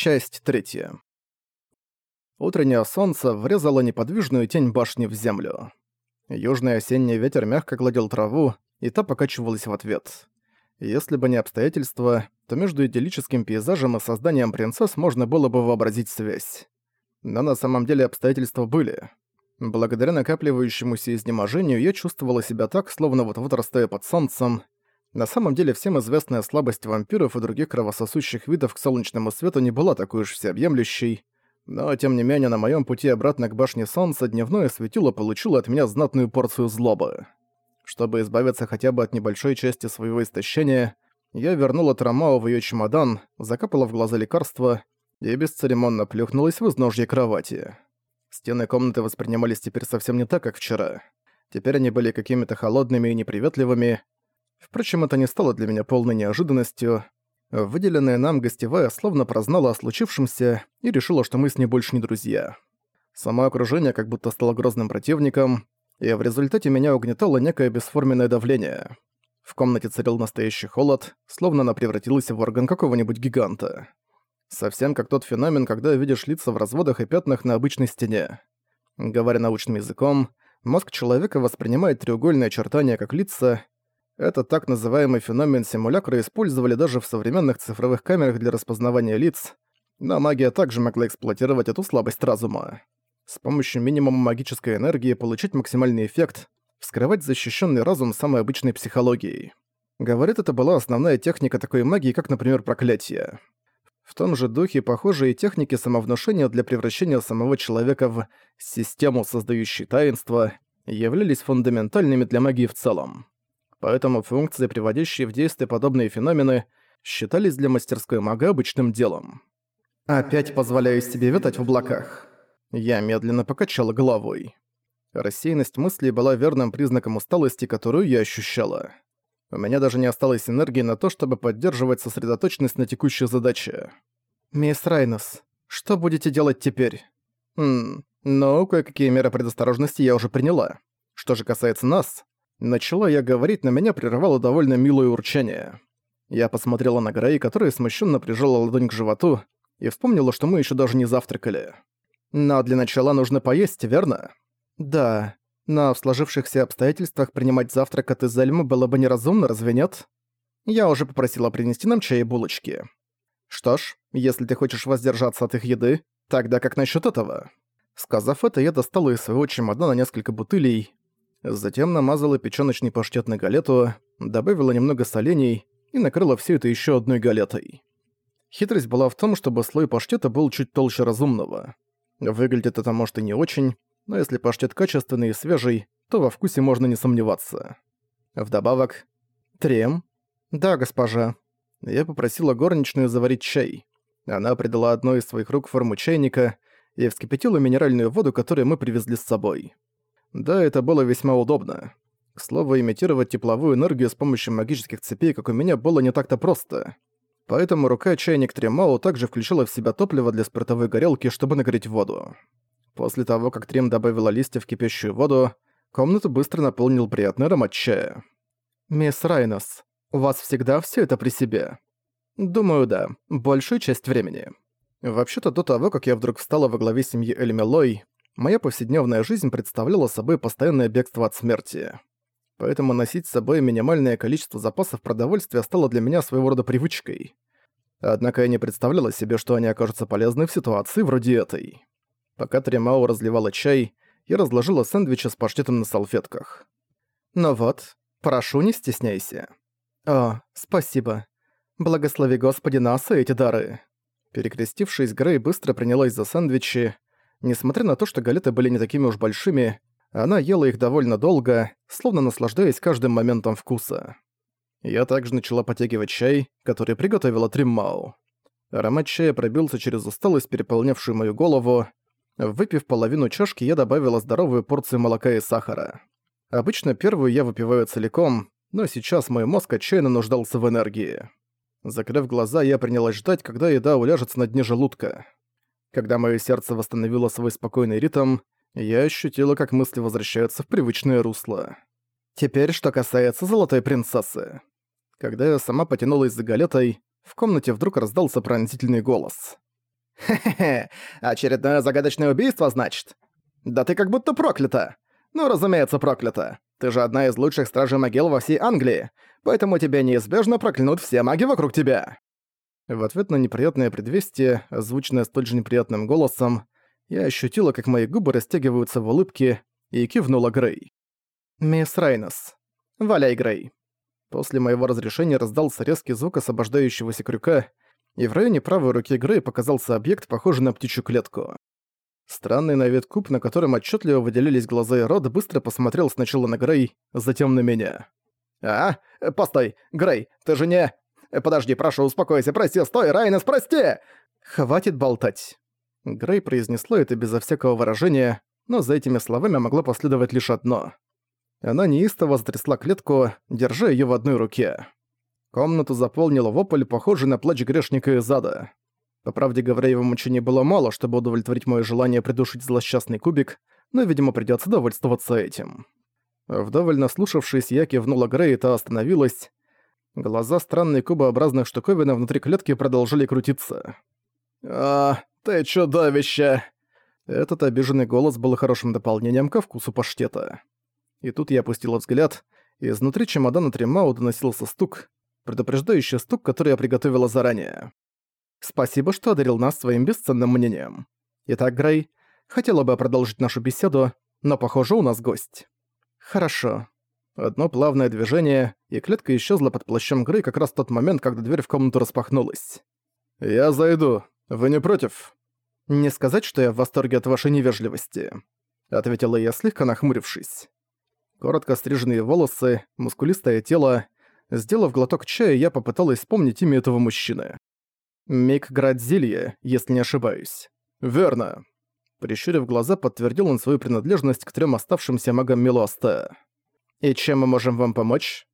Часть третья. Утреннее солнце врезало неподвижную тень башни в землю. Южный осенний ветер мягко гладил траву, и та покачивалась в ответ. Если бы не обстоятельства, то между идиллическим пейзажем и созданием принцесс можно было бы вообразить связь. Но на самом деле обстоятельства были. Благодаря накапливающемуся изнеможению я чувствовала себя так, словно вот-вот растаю под солнцем. На самом деле всем известная слабость вампиров и других кровососущих видов к солнечному свету не была такой уж всеобъемлющей, но тем не менее на моем пути обратно к башне солнца дневное светило получило от меня знатную порцию злобы. Чтобы избавиться хотя бы от небольшой части своего истощения, я вернула Трамау в ее чемодан, закапала в глаза лекарства и бесцеремонно плюхнулась в изножье кровати. Стены комнаты воспринимались теперь совсем не так, как вчера. Теперь они были какими-то холодными и неприветливыми. Впрочем, это не стало для меня полной неожиданностью. Выделенная нам гостевая словно прознала о случившемся и решила, что мы с ней больше не друзья. Само окружение как будто стало грозным противником, и в результате меня угнетало некое бесформенное давление. В комнате царил настоящий холод, словно она превратилась в орган какого-нибудь гиганта. Совсем как тот феномен, когда видишь лица в разводах и пятнах на обычной стене. Говоря научным языком, мозг человека воспринимает треугольные очертания как лица. Этот так называемый феномен симулякра использовали даже в современных цифровых камерах для распознавания лиц, но магия также могла эксплуатировать эту слабость разума. С помощью минимума магической энергии получить максимальный эффект, вскрывать защищенный разум самой обычной психологией. Говорит, это была основная техника такой магии, как, например, проклятие. В том же духе похожие техники самовнушения для превращения самого человека в систему, создающую таинство, являлись фундаментальными для магии в целом. Поэтому функции, приводящие в действие подобные феномены, считались для мастерской мага обычным делом. «Опять позволяю себе витать в облаках». Я медленно покачала головой. Рассеянность мыслей была верным признаком усталости, которую я ощущала. У меня даже не осталось энергии на то, чтобы поддерживать сосредоточенность на текущей задаче. «Мисс Райнос, что будете делать теперь?» «Хм, ну, кое-какие меры предосторожности я уже приняла. Что же касается нас...» Начала я говорить, но меня прервало довольно милое урчание. Я посмотрела на Грей, которая смущенно прижала ладонь к животу, и вспомнила, что мы еще даже не завтракали. «Но для начала нужно поесть, верно?» «Да», но в сложившихся обстоятельствах принимать завтрак от Изельмы было бы неразумно, разве нет? Я уже попросила принести нам чай и булочки. Что ж, если ты хочешь воздержаться от их еды, тогда как насчет этого? Сказав это, я достала из своего чемодана несколько бутылей, затем намазала печёночный паштет на галету, добавила немного солений и накрыла все это еще одной галетой. Хитрость была в том, чтобы слой паштета был чуть толще разумного. Выглядит это, может, и не очень, но если паштет качественный и свежий, то во вкусе можно не сомневаться. Вдобавок... Трем? Да, госпожа. Я попросила горничную заварить чай. Она придала одной из своих рук форму чайника и вскипятила минеральную воду, которую мы привезли с собой. Да, это было весьма удобно. К слову, имитировать тепловую энергию с помощью магических цепей, как у меня, было не так-то просто. Поэтому рука чайник Тремау также включила в себя топливо для спиртовой горелки, чтобы нагреть воду. После того, как Трим добавила листья в кипящую воду, комнату быстро наполнил приятный аромат чая. «Мисс Райнос, у вас всегда все это при себе?» «Думаю, да. Большую часть времени». Вообще-то до того, как я вдруг встала во главе семьи Эльмелой, моя повседневная жизнь представляла собой постоянное бегство от смерти. Поэтому носить с собой минимальное количество запасов продовольствия стало для меня своего рода привычкой. Однако я не представляла себе, что они окажутся полезны в ситуации вроде этой. Пока Тремау разливала чай, я разложила сэндвичи с паштетом на салфетках. «Ну вот, прошу, не стесняйся». «О, спасибо. Благослови Господи нас и эти дары». Перекрестившись, Грей быстро принялась за сэндвичи. Несмотря на то, что галеты были не такими уж большими, она ела их довольно долго, словно наслаждаясь каждым моментом вкуса. Я также начала потягивать чай, который приготовила Триммау. Аромат чая пробился через усталость, переполнявшую мою голову, Выпив половину чашки, я добавила здоровую порцию молока и сахара. Обычно первую я выпиваю целиком, но сейчас мой мозг отчаянно нуждался в энергии. Закрыв глаза, я принялась ждать, когда еда уляжется на дне желудка. Когда мое сердце восстановило свой спокойный ритм, я ощутила, как мысли возвращаются в привычное русло. Теперь, что касается Золотой Принцессы. Когда я сама потянулась за галетой, в комнате вдруг раздался пронзительный голос. «Хе-хе-хе, очередное загадочное убийство, значит? Да ты как будто проклята. Ну, разумеется, проклята. Ты же одна из лучших стражей могил во всей Англии, поэтому тебя неизбежно проклянут все маги вокруг тебя». В ответ на неприятное предвестие, озвученное столь же неприятным голосом, я ощутила, как мои губы растягиваются в улыбке, и кивнула Грей. «Мисс Райнос. Валяй, Грей». После моего разрешения раздался резкий звук освобождающегося крюка, и в районе правой руки Грей показался объект, похожий на птичью клетку. Странный на вид куб, на котором отчетливо выделились глаза и рот, быстро посмотрел сначала на Грей, затем на меня. «А? Постой! Грей, ты же не...» «Подожди, прошу, успокойся, прости, стой, Райнес, прости!» «Хватит болтать!» Грей произнесла это безо всякого выражения, но за этими словами могло последовать лишь одно. Она неистово затрясла клетку, держа её в одной руке. Комнату заполнил вопль, похожий на плач грешника из ада. По правде говоря, его мучений было мало, чтобы удовлетворить моё желание придушить злосчастный кубик, но, видимо, придётся довольствоваться этим. Вдоволь наслушавшись, я кивнула Грей, и та остановилась, Глаза странной кубообразных штуковины внутри клетки продолжили крутиться. «А, ты чудовище!» Этот обиженный голос был хорошим дополнением ко вкусу паштета. И тут я опустила взгляд, и изнутри чемодана Тримау доносился стук, предупреждающий стук, который я приготовила заранее. «Спасибо, что одарил нас своим бесценным мнением. Итак, Грей, хотела бы продолжить нашу беседу, но, похоже, у нас гость». «Хорошо. Одно плавное движение, и клетка исчезла под плащом Грей как раз в тот момент, когда дверь в комнату распахнулась. «Я зайду. Вы не против?» «Не сказать, что я в восторге от вашей невежливости», — ответила я, слегка нахмурившись. Коротко стриженные волосы, мускулистое тело. Сделав глоток чая, я попыталась вспомнить имя этого мужчины. Мик Градзилье, если не ошибаюсь. «Верно». Прищурив глаза, подтвердил он свою принадлежность к трем оставшимся магам Милоста. «И чем мы можем вам помочь?»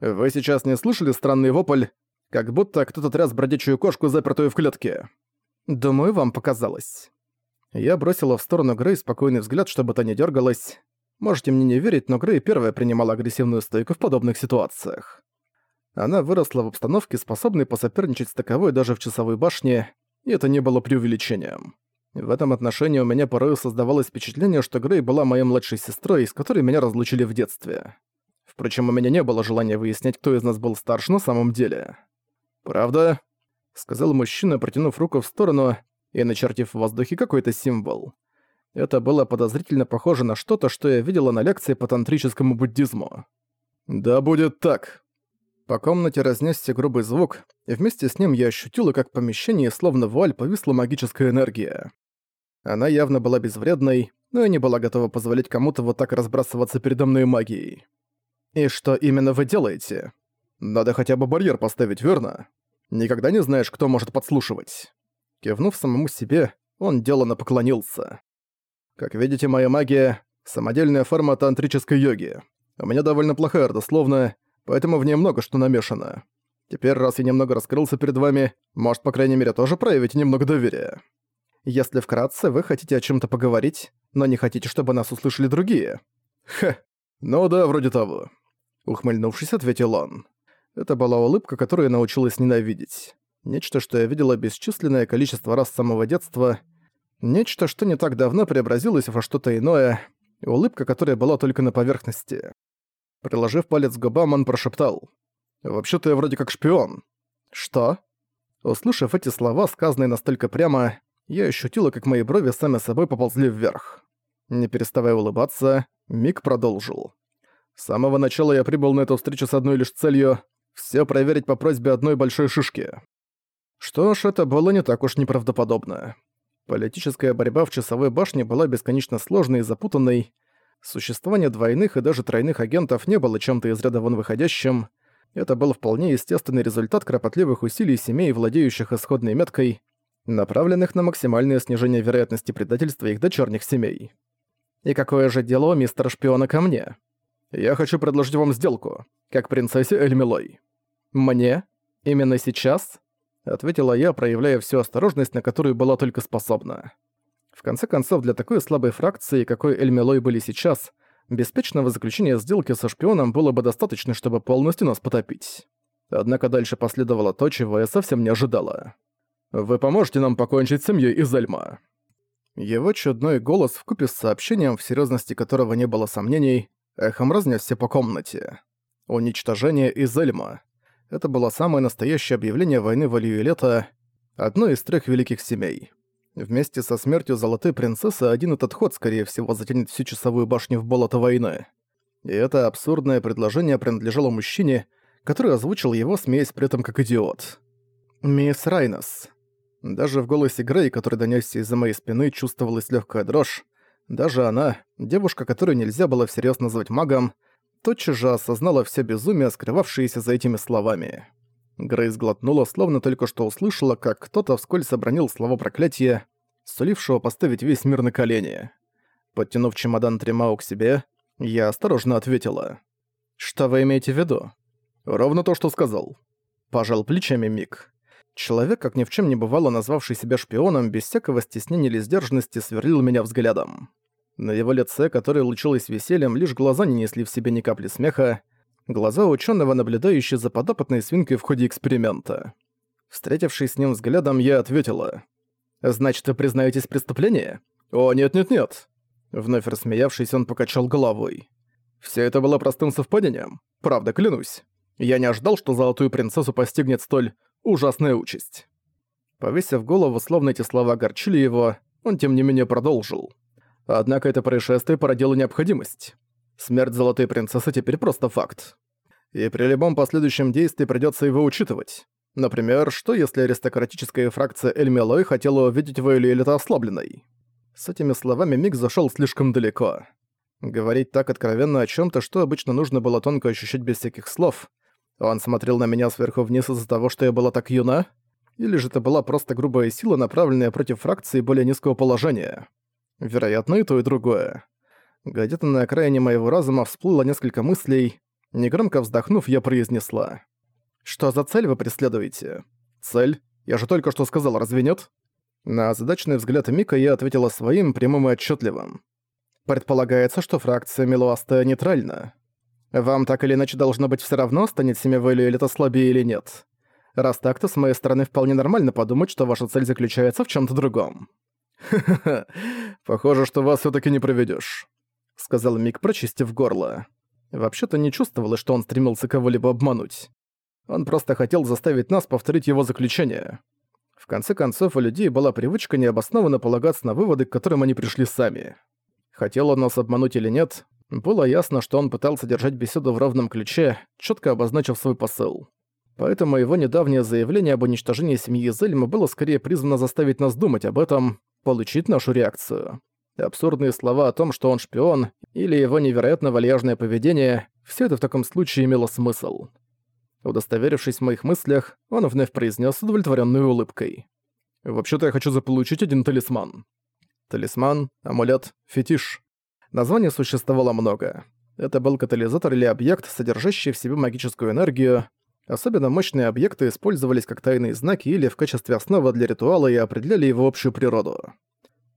«Вы сейчас не слышали странный вопль, как будто кто-то тряс бродячую кошку, запертую в клетке?» «Думаю, вам показалось». Я бросила в сторону Грей спокойный взгляд, чтобы та не дергалась. Можете мне не верить, но Грей первая принимала агрессивную стойку в подобных ситуациях. Она выросла в обстановке, способной посоперничать с таковой даже в часовой башне, и это не было преувеличением. В этом отношении у меня порой создавалось впечатление, что Грей была моей младшей сестрой, с которой меня разлучили в детстве. Впрочем, у меня не было желания выяснять, кто из нас был старше на самом деле. «Правда?» — сказал мужчина, протянув руку в сторону и начертив в воздухе какой-то символ. Это было подозрительно похоже на что-то, что я видела на лекции по тантрическому буддизму. «Да будет так!» По комнате разнесся грубый звук, и вместе с ним я ощутила, как в помещении словно вуаль повисла магическая энергия. Она явно была безвредной, но и не была готова позволить кому-то вот так разбрасываться передо мной магией. «И что именно вы делаете? Надо хотя бы барьер поставить, верно? Никогда не знаешь, кто может подслушивать». Кивнув самому себе, он деланно поклонился. «Как видите, моя магия — самодельная форма тантрической йоги. У меня довольно плохая родословная, поэтому в ней много что намешано. Теперь, раз я немного раскрылся перед вами, может, по крайней мере, тоже проявить немного доверия». Если вкратце вы хотите о чем-то поговорить, но не хотите, чтобы нас услышали другие. Ха, ну да, вроде того. Ухмыльнувшись, ответил он. Это была улыбка, которую научилась ненавидеть. Нечто, что я видела бесчисленное количество раз с самого детства. Нечто, что не так давно преобразилось во что-то иное. Улыбка, которая была только на поверхности. Приложив палец к губам, он прошептал. «Вообще-то я вроде как шпион». «Что?» Услышав эти слова, сказанные настолько прямо, я ощутила, как мои брови сами собой поползли вверх. Не переставая улыбаться, Мик продолжил. С самого начала я прибыл на эту встречу с одной лишь целью — все проверить по просьбе одной большой шишки. Что ж, это было не так уж неправдоподобно. Политическая борьба в часовой башне была бесконечно сложной и запутанной. Существование двойных и даже тройных агентов не было чем-то из ряда вон выходящим. Это был вполне естественный результат кропотливых усилий семей, владеющих исходной меткой, направленных на максимальное снижение вероятности предательства их дочерних семей. И какое же дело у мистера шпиона ко мне? Я хочу предложить вам сделку, как принцессе Эльмилой. Мне? Именно сейчас? Ответила я, проявляя всю осторожность, на которую была только способна. В конце концов, для такой слабой фракции, какой Эльмилой были сейчас, беспечного заключения сделки со шпионом было бы достаточно, чтобы полностью нас потопить. Однако дальше последовало то, чего я совсем не ожидала. Вы поможете нам покончить с семьей Изельма?» Его чудной голос вкупе с сообщением, в серьезности которого не было сомнений, эхом разнесся по комнате. Уничтожение Изельма. Это было самое настоящее объявление войны в Алиюлета, одной из трех великих семей. Вместе со смертью Золотой Принцессы один этот ход, скорее всего, затянет всю часовую башню в болото войны. И это абсурдное предложение принадлежало мужчине, который озвучил его, смеясь при этом как идиот. «Мисс Райнос». Даже в голосе Грей, который донёсся из-за моей спины, чувствовалась легкая дрожь. Даже она, девушка, которую нельзя было всерьез назвать магом, тотчас же осознала все безумие, скрывавшееся за этими словами. Грейс глотнула, словно только что услышала, как кто-то вскользь обронил слова проклятия, сулившего поставить весь мир на колени. Подтянув чемодан Тримау к себе, я осторожно ответила. «Что вы имеете в виду?» «Ровно то, что сказал». Пожал плечами Мик. Человек, как ни в чем не бывало, назвавший себя шпионом, без всякого стеснения или сдержанности, сверлил меня взглядом. На его лице, которое лучилось весельем, лишь глаза не несли в себе ни капли смеха, глаза ученого, наблюдающие за подопытной свинкой в ходе эксперимента. Встретившись с ним взглядом, я ответила. «Значит, вы признаетесь в преступлении?» «О, нет-нет-нет!» Вновь рассмеявшись, он покачал головой. «Все это было простым совпадением. Правда, клянусь. Я не ожидал, что золотую принцессу постигнет столь ужасная участь». Повесив голову, словно эти слова огорчили его, он тем не менее продолжил. Однако это происшествие породило необходимость. Смерть Золотой Принцессы теперь просто факт. И при любом последующем действии придётся его учитывать. Например, что если аристократическая фракция Эльмелой хотела увидеть Вайлиэлита ослабленной? С этими словами Мик зашёл слишком далеко. Говорить так откровенно о чём-то, что обычно нужно было тонко ощущать без всяких слов. Он смотрел на меня сверху вниз из-за того, что я была так юна? Или же это была просто грубая сила, направленная против фракции более низкого положения? Вероятно, и то, и другое. Где-то на окраине моего разума всплыло несколько мыслей. Негромко вздохнув, я произнесла. «Что за цель вы преследуете?» «Цель? Я же только что сказал, разве нет?» На задачный взгляд Мика я ответила своим прямым и отчетливым. «Предполагается, что фракция Милуаста нейтральна. Вам так или иначе должно быть все равно, станет семя Вэлю или это слабее или нет. Раз так, то с моей стороны вполне нормально подумать, что ваша цель заключается в чем то другом». «Ха-ха-ха, похоже, что вас все таки не проведешь, сказал Мик, прочистив горло. Вообще-то не чувствовалось, что он стремился кого-либо обмануть. Он просто хотел заставить нас повторить его заключение. В конце концов, у людей была привычка необоснованно полагаться на выводы, к которым они пришли сами. Хотел он нас обмануть или нет, было ясно, что он пытался держать беседу в ровном ключе, четко обозначив свой посыл. Поэтому его недавнее заявление об уничтожении семьи Зельма было скорее призвано заставить нас думать об этом, получить нашу реакцию. Абсурдные слова о том, что он шпион, или его невероятно вальяжное поведение, все это в таком случае имело смысл. Удостоверившись в моих мыслях, он вновь произнес с удовлетворенной улыбкой. «Вообще-то я хочу заполучить один талисман». Талисман, амулет, фетиш. Названий существовало много. Это был катализатор или объект, содержащий в себе магическую энергию. Особенно мощные объекты использовались как тайные знаки или в качестве основы для ритуала и определяли его общую природу.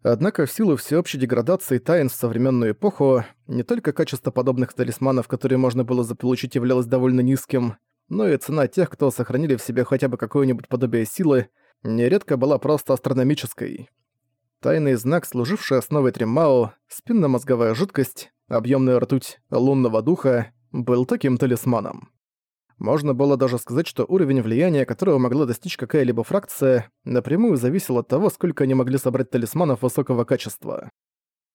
Однако в силу всеобщей деградации тайн в современную эпоху не только качество подобных талисманов, которые можно было заполучить, являлось довольно низким, но и цена тех, кто сохранили в себе хотя бы какое-нибудь подобие силы, нередко была просто астрономической. Тайный знак, служивший основой Тримао, спинномозговая жидкость, объемная ртуть лунного духа, был таким талисманом. Можно было даже сказать, что уровень влияния, которого могла достичь какая-либо фракция, напрямую зависел от того, сколько они могли собрать талисманов высокого качества.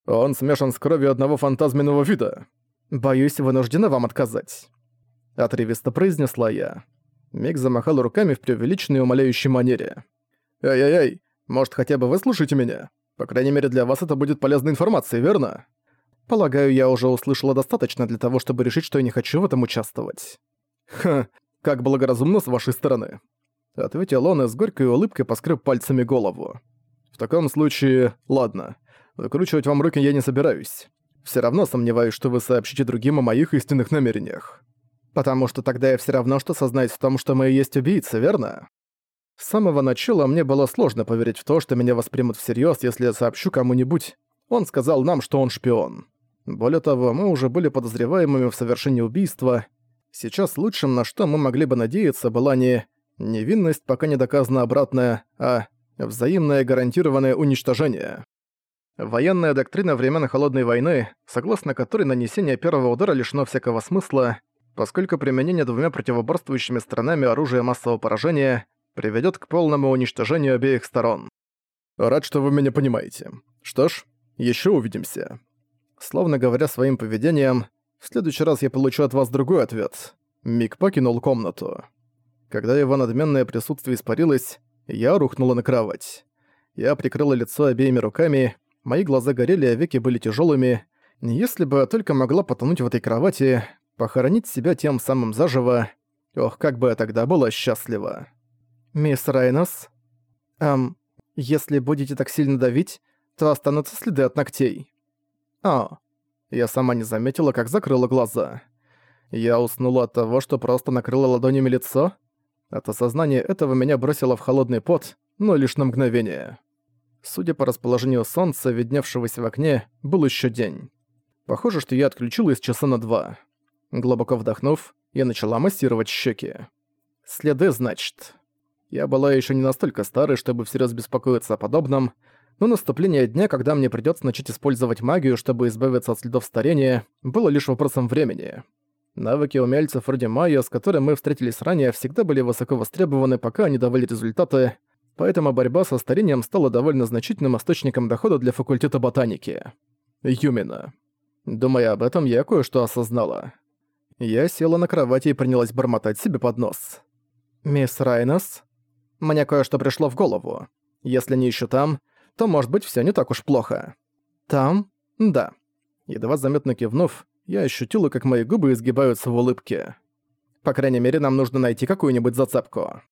Он смешан с кровью одного фантазменного вида. Боюсь, вынуждена вам отказать. Отрывисто произнесла я. Миг замахал руками в преувеличенной умоляющей манере. «Эй-эй-эй, может, хотя бы выслушайте меня? По крайней мере, для вас это будет полезной информацией, верно?» Полагаю, я уже услышала достаточно для того, чтобы решить, что я не хочу в этом участвовать. «Ха, как благоразумно с вашей стороны», — ответил он и с горькой улыбкой поскреб пальцами голову. «В таком случае, ладно. Выкручивать вам руки я не собираюсь. Все равно сомневаюсь, что вы сообщите другим о моих истинных намерениях. Потому что тогда я все равно что сознаюсь в том, что мы и есть убийцы, верно?» С самого начала мне было сложно поверить в то, что меня воспримут всерьез, если я сообщу кому-нибудь. Он сказал нам, что он шпион. Более того, мы уже были подозреваемыми в совершении убийства, Сейчас лучшим, на что мы могли бы надеяться, была не Невинность пока не доказана обратная, а взаимное гарантированное уничтожение. Военная доктрина времен Холодной войны, согласно которой нанесение первого удара лишено всякого смысла, поскольку применение двумя противоборствующими сторонами оружия массового поражения приведет к полному уничтожению обеих сторон. Рад, что вы меня понимаете. Что ж, еще увидимся. Словно говоря своим поведением, в следующий раз я получу от вас другой ответ. Мик покинул комнату. Когда его надменное присутствие испарилось, я рухнула на кровать. Я прикрыла лицо обеими руками, мои глаза горели, а веки были тяжелыми. Если бы я только могла потонуть в этой кровати, похоронить себя тем самым заживо, ох, как бы я тогда была счастлива. «Мисс Райнос, эм, если будете так сильно давить, то останутся следы от ногтей». «А». Я сама не заметила, как закрыла глаза. Я уснула от того, что просто накрыла ладонями лицо? От осознания этого меня бросило в холодный пот, но лишь на мгновение. Судя по расположению солнца, видневшегося в окне, был еще день. Похоже, что я отключилась часа на два. Глубоко вдохнув, я начала массировать щеки. Следы, значит. Я была еще не настолько старой, чтобы всерьез беспокоиться о подобном, но наступление дня, когда мне придется начать использовать магию, чтобы избавиться от следов старения, было лишь вопросом времени. Навыки умельцев вроде Майо, с которым мы встретились ранее, всегда были высоко востребованы, пока они давали результаты, поэтому борьба со старением стала довольно значительным источником дохода для факультета ботаники. Юмина. Думая об этом, я кое-что осознала. Я села на кровати и принялась бормотать себе под нос. «Мисс Райнос?» Мне кое-что пришло в голову. Если не ищу там, то, может быть, всё не так уж плохо. Там? Да. Едва заметно кивнув, я ощутила, как мои губы изгибаются в улыбке. По крайней мере, нам нужно найти какую-нибудь зацепку.